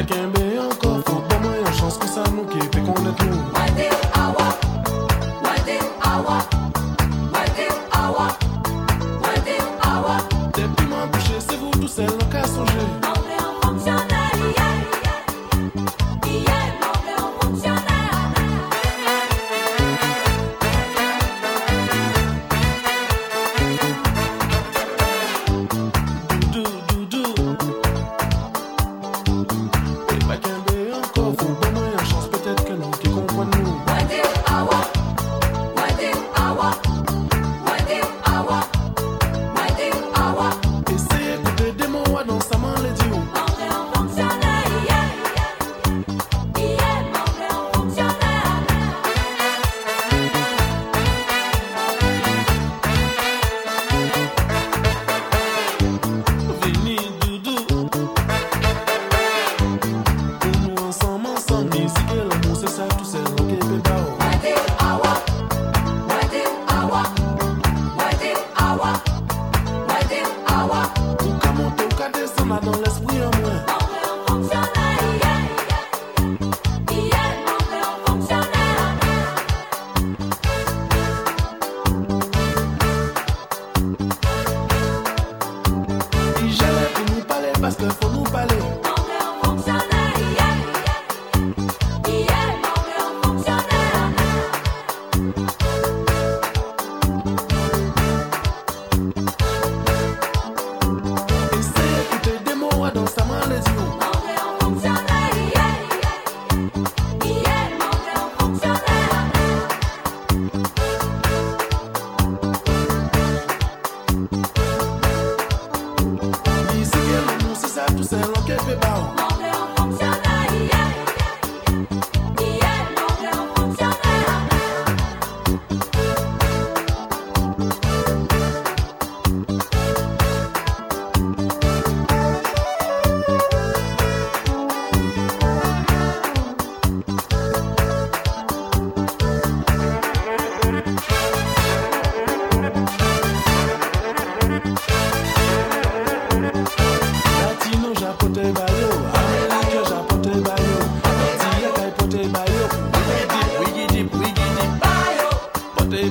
I can't be Oh. say rock every bow.